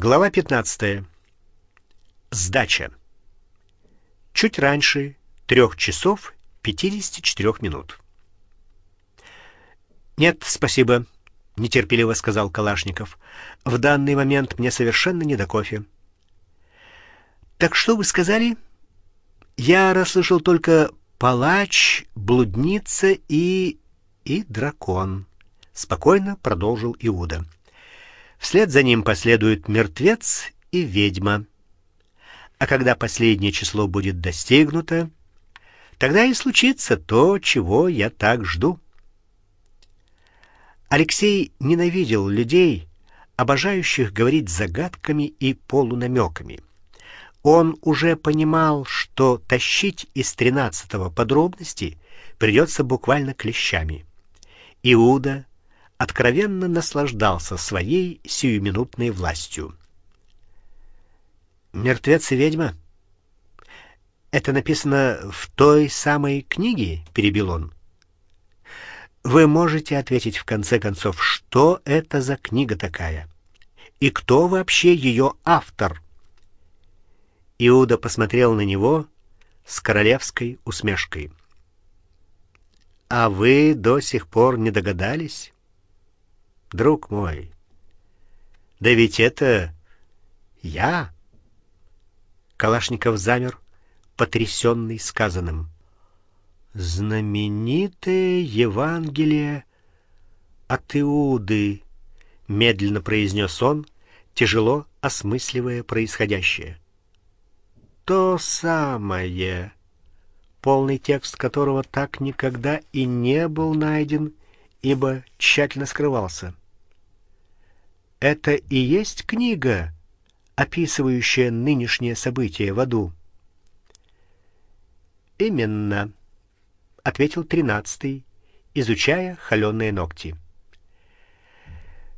Глава 15. Сдача. Чуть раньше трех часов 54 минут. Нет, спасибо, нетерпеливо сказал Калашников. В данный момент мне совершенно не до кофе. Так что вы сказали? Я расслышал только палач, блудница и и дракон, спокойно продолжил Иуда. Вслед за ним последует мертвец и ведьма. А когда последнее число будет достигнуто, тогда и случится то, чего я так жду. Алексей ненавидел людей, обожающих говорить загадками и полунамеками. Он уже понимал, что тащить из тринадцатого подробности придется буквально клещами. Иуда откровенно наслаждался своей сиюминутной властью. Мертвец и ведьма. Это написано в той самой книге, перебил он. Вы можете ответить в конце концов, что это за книга такая? И кто вообще ее автор? Иуда посмотрел на него с королевской усмешкой. А вы до сих пор не догадались? Друг мой. Да ведь это я. Калашников замер, потрясенный сказанным. Знаменитое Евангелие от Иуды, медленно произнес он, тяжело осмысливая происходящее. То самое, полный текст которого так никогда и не был найден ибо тщательно скрывался. Это и есть книга, описывающая нынешние события в аду. Именно, ответил тринадцатый, изучая холеные ногти.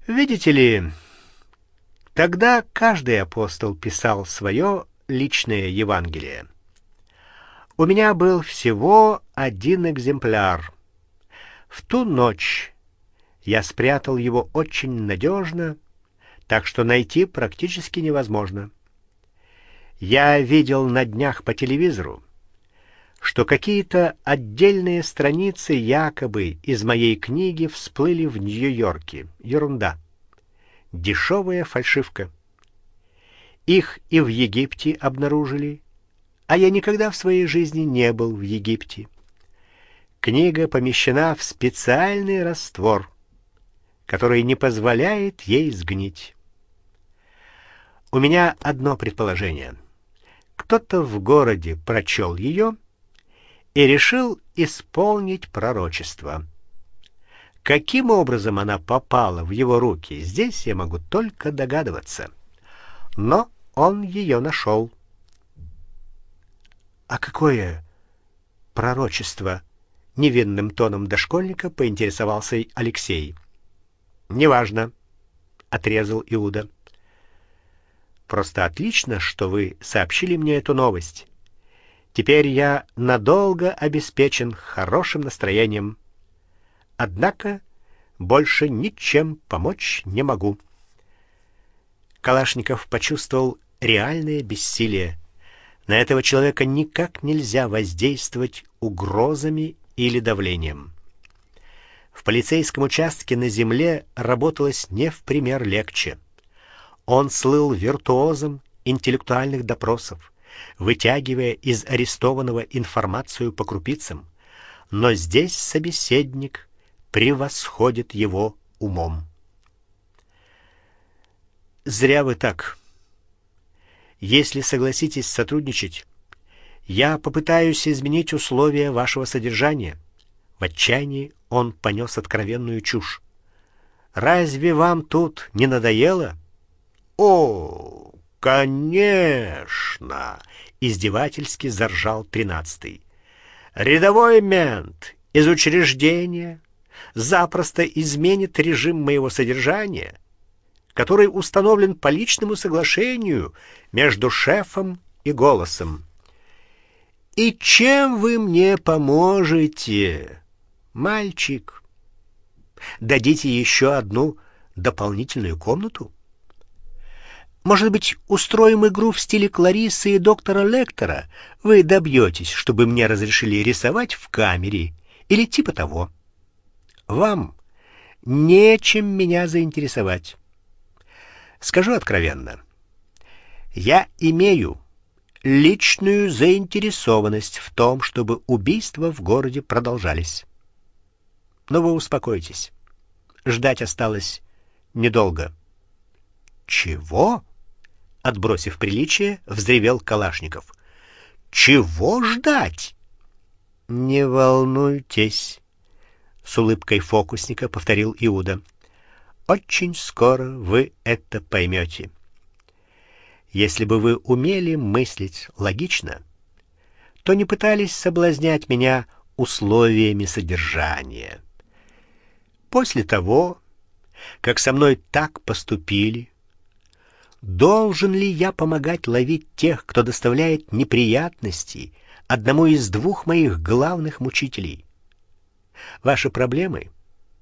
Видите ли, тогда каждый апостол писал свое личное Евангелие. У меня был всего один экземпляр. В ту ночь я спрятал его очень надежно, так что найти практически невозможно. Я видел на днях по телевизору, что какие-то отдельные страницы якобы из моей книги всплыли в Нью-Йорке. Ерунда. Дешевая фальшивка. Их и в Египте обнаружили, а я никогда в своей жизни не был в Египте. Книга помещена в специальный раствор, который не позволяет ей сгнить. У меня одно предположение. Кто-то в городе прочел ее и решил исполнить пророчество. Каким образом она попала в его руки, здесь я могу только догадываться. Но он ее нашел. А какое пророчество невинным тоном дошкольника поинтересовался Алексей. "Неважно", отрезал Иуда. "Просто отлично, что вы сообщили мне эту новость. Теперь я надолго обеспечен хорошим настроением. Однако больше ничем помочь не могу". Калашников почувствовал реальное бессилие. На этого человека никак нельзя воздействовать угрозами или давлением. В полицейском участке на земле работалось не в пример легче. Он слыл виртуозом интеллектуальных допросов, вытягивая из арестованного информацию по крупицам, но здесь собеседник превосходит его умом. Зря вы так. Если согласитесь сотрудничать, я попытаюсь изменить условия вашего содержания. В отчаянии он понес откровенную чушь. Разве вам тут не надоело? О, конечно, издевательски заржал тринадцатый. Рядовой мент из учреждения запросто изменит режим моего содержания, который установлен по личному соглашению между шефом и голосом. И чем вы мне поможете, мальчик? Дадите еще одну дополнительную комнату? Может быть, устроим игру в стиле Кларисы и доктора Лектора? Вы добьетесь, чтобы мне разрешили рисовать в камере или типа того. Вам нечем меня заинтересовать. Скажу откровенно. Я имею личную заинтересованность в том, чтобы убийства в городе продолжались. Но вы успокойтесь. Ждать осталось недолго. Чего? Отбросив приличие, взревел Калашников. Чего ждать? Не волнуйтесь, с улыбкой фокусника повторил Иуда. Очень скоро вы это поймете. Если бы вы умели мыслить логично, то не пытались соблазнять меня условиями содержания. После того, как со мной так поступили, должен ли я помогать ловить тех, кто доставляет неприятности одному из двух моих главных мучителей? Ваши проблемы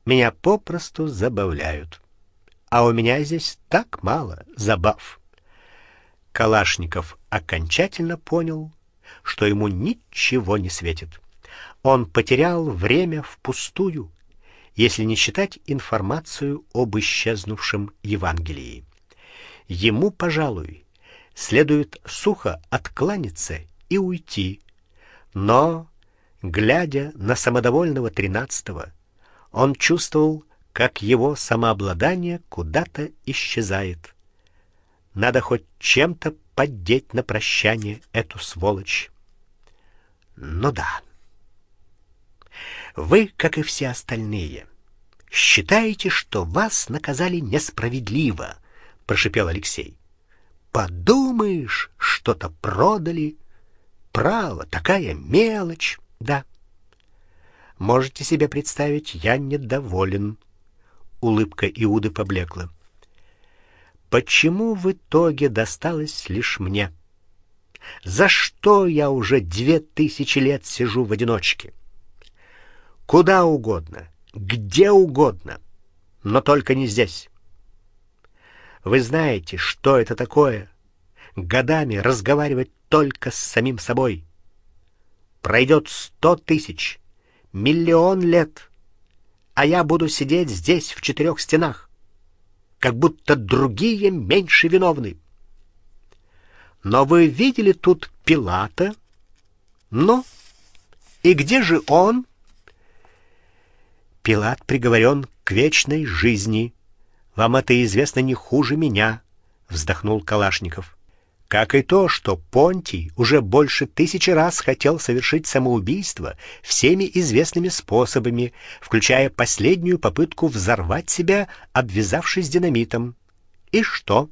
меня попросту забавляют. А у меня здесь так мало забав. Калашников окончательно понял, что ему ничего не светит. Он потерял время впустую, если не считать информацию об исчезнувшем Евангелии. Ему, пожалуй, следует сухо откланяться и уйти. Но, глядя на самодовольного тринадцатого, он чувствовал, как его самообладание куда-то исчезает. Надо хоть чем-то поддеть на прощание эту сволочь. Ну да. Вы, как и все остальные, считаете, что вас наказали несправедливо, прошипел Алексей. Подумаешь, что-то продали. Право, такая мелочь. Да. Можете себе представить, я недоволен. Улыбка Иуды поблекла. Почему в итоге досталось лишь мне? За что я уже две тысячи лет сижу в одиночке? Куда угодно, где угодно, но только не здесь. Вы знаете, что это такое? Годами разговаривать только с самим собой. Пройдет сто тысяч, миллион лет, а я буду сидеть здесь в четырех стенах как будто другие меньше виновны. Но вы видели тут Пилата? Ну, и где же он? Пилат приговорен к вечной жизни. Вам это известно не хуже меня, вздохнул Калашников как и то, что Понтий уже больше тысячи раз хотел совершить самоубийство всеми известными способами, включая последнюю попытку взорвать себя, обвязавшись динамитом. И что?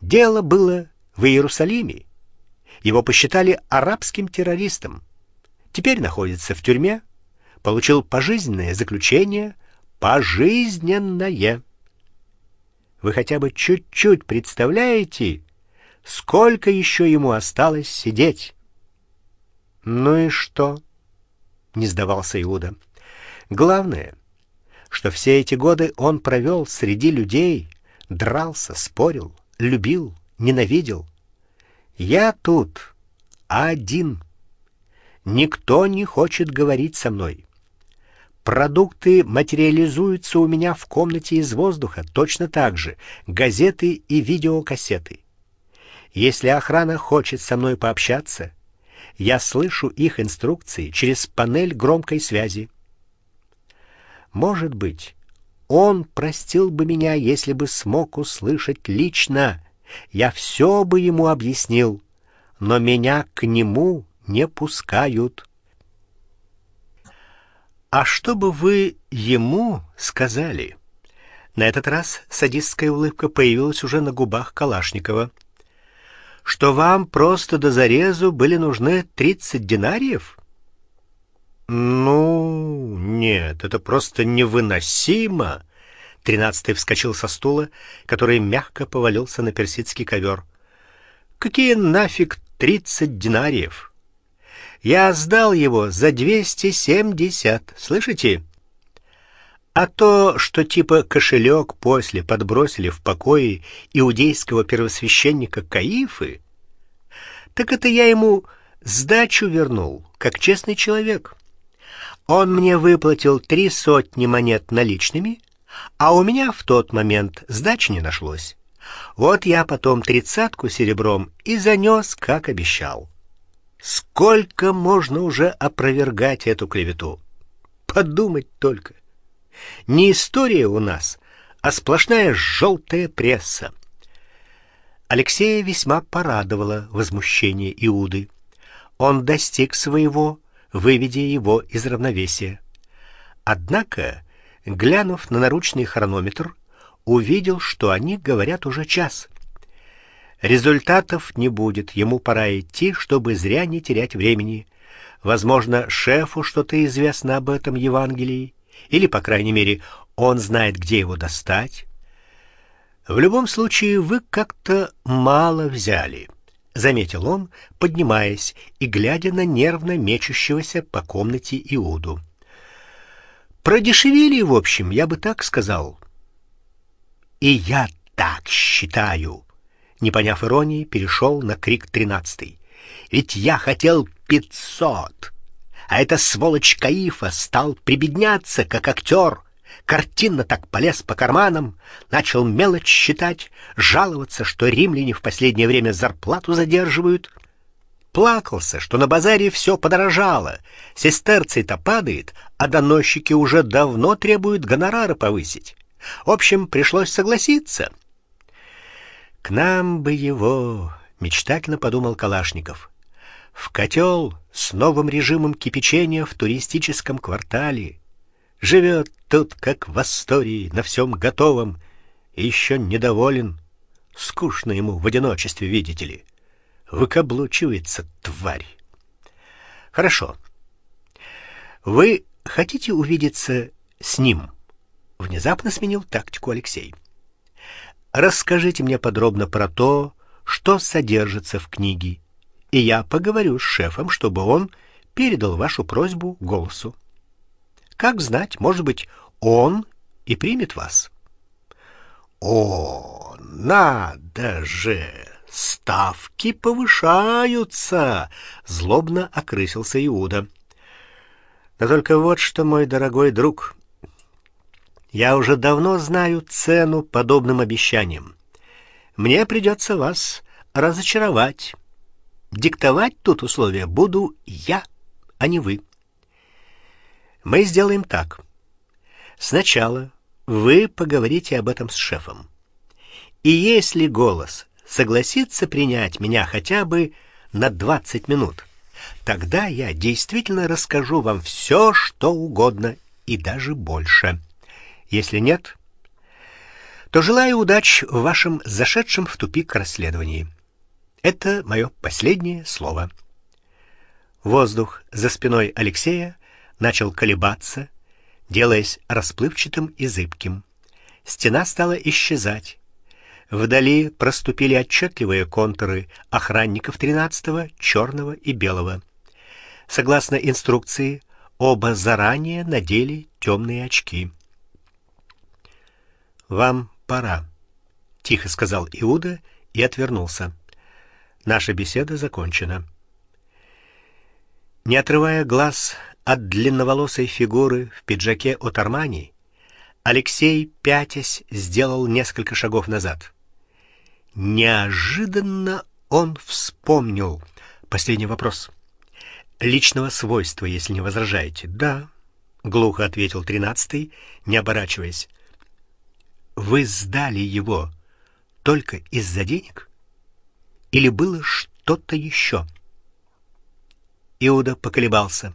Дело было в Иерусалиме. Его посчитали арабским террористом. Теперь находится в тюрьме, получил пожизненное заключение, пожизненное. Вы хотя бы чуть-чуть представляете, Сколько еще ему осталось сидеть? Ну и что? Не сдавался Иуда. Главное, что все эти годы он провел среди людей, дрался, спорил, любил, ненавидел. Я тут один. Никто не хочет говорить со мной. Продукты материализуются у меня в комнате из воздуха, точно так же газеты и видеокассеты. Если охрана хочет со мной пообщаться, я слышу их инструкции через панель громкой связи. Может быть, он простил бы меня, если бы смог услышать лично. Я все бы ему объяснил, но меня к нему не пускают. А что бы вы ему сказали? На этот раз садистская улыбка появилась уже на губах Калашникова что вам просто до зарезу были нужны тридцать динариев? Ну, нет, это просто невыносимо. Тринадцатый вскочил со стула, который мягко повалился на персидский ковер. Какие нафиг тридцать динариев? Я сдал его за двести семьдесят, слышите? А то, что типа кошелек после подбросили в покое иудейского первосвященника Каифы, так это я ему сдачу вернул, как честный человек. Он мне выплатил три сотни монет наличными, а у меня в тот момент сдачи не нашлось. Вот я потом тридцатку серебром и занес, как обещал. Сколько можно уже опровергать эту клевету? Подумать только. Не история у нас, а сплошная желтая пресса. Алексея весьма порадовало возмущение Иуды. Он достиг своего, выведя его из равновесия. Однако, глянув на наручный хронометр, увидел, что они говорят уже час. Результатов не будет, ему пора идти, чтобы зря не терять времени. Возможно, шефу что-то известно об этом Евангелии, или, по крайней мере, он знает, где его достать. В любом случае, вы как-то мало взяли, заметил он, поднимаясь и глядя на нервно мечущегося по комнате Иуду. Продешевили, в общем, я бы так сказал. И я так считаю. Не поняв иронии, перешел на крик тринадцатый. Ведь я хотел пятьсот, а эта сволочь Каифа стал прибедняться, как актер. Картинно так полез по карманам, начал мелочь считать, жаловаться, что римляне в последнее время зарплату задерживают. Плакался, что на базаре все подорожало, сестерций-то падает, а доносчики уже давно требуют гонорары повысить. В общем, пришлось согласиться. К нам бы его, мечтательно подумал Калашников. В котел с новым режимом кипячения в туристическом квартале. Живет тут как в Астории, на всем готовом, и еще недоволен. Скучно ему в одиночестве, видите ли. Выкаблучивается тварь. Хорошо. Вы хотите увидеться с ним? Внезапно сменил тактику Алексей. Расскажите мне подробно про то, что содержится в книге, и я поговорю с шефом, чтобы он передал вашу просьбу голосу. Как знать, может быть, он и примет вас. О, надо же! Ставки повышаются, злобно окрысился Иуда. Да только вот что, мой дорогой друг, я уже давно знаю цену подобным обещаниям. Мне придется вас разочаровать. Диктовать тут условия буду я, а не вы. Мы сделаем так. Сначала вы поговорите об этом с шефом. И если голос согласится принять меня хотя бы на 20 минут, тогда я действительно расскажу вам все, что угодно и даже больше. Если нет, то желаю удач в вашем зашедшем в тупик расследовании. Это мое последнее слово. Воздух за спиной Алексея начал колебаться, делаясь расплывчатым и зыбким. Стена стала исчезать. Вдали проступили отчетливые контуры охранников тринадцатого, черного и белого. Согласно инструкции, оба заранее надели темные очки. Вам пора, тихо сказал Иуда и отвернулся. Наша беседа закончена. Не отрывая глаз от длинноволосой фигуры в пиджаке от Армани, Алексей пятясь сделал несколько шагов назад. Неожиданно он вспомнил последний вопрос. Личного свойства, если не возражаете. Да, глухо ответил тринадцатый, не оборачиваясь. Вы сдали его только из-за денег или было что-то еще? Иуда поколебался.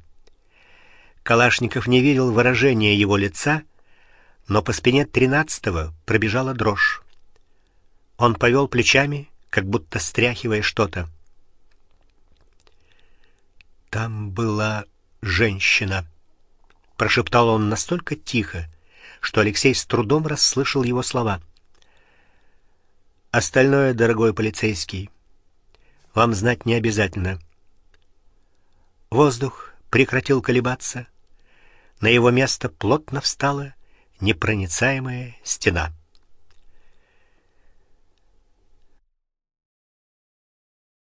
Калашников не видел выражения его лица, но по спине тринадцатого пробежала дрожь. Он повел плечами, как будто стряхивая что-то. Там была женщина, прошептал он настолько тихо, что Алексей с трудом расслышал его слова. Остальное, дорогой полицейский, вам знать не обязательно. Воздух прекратил колебаться. На его место плотно встала непроницаемая стена.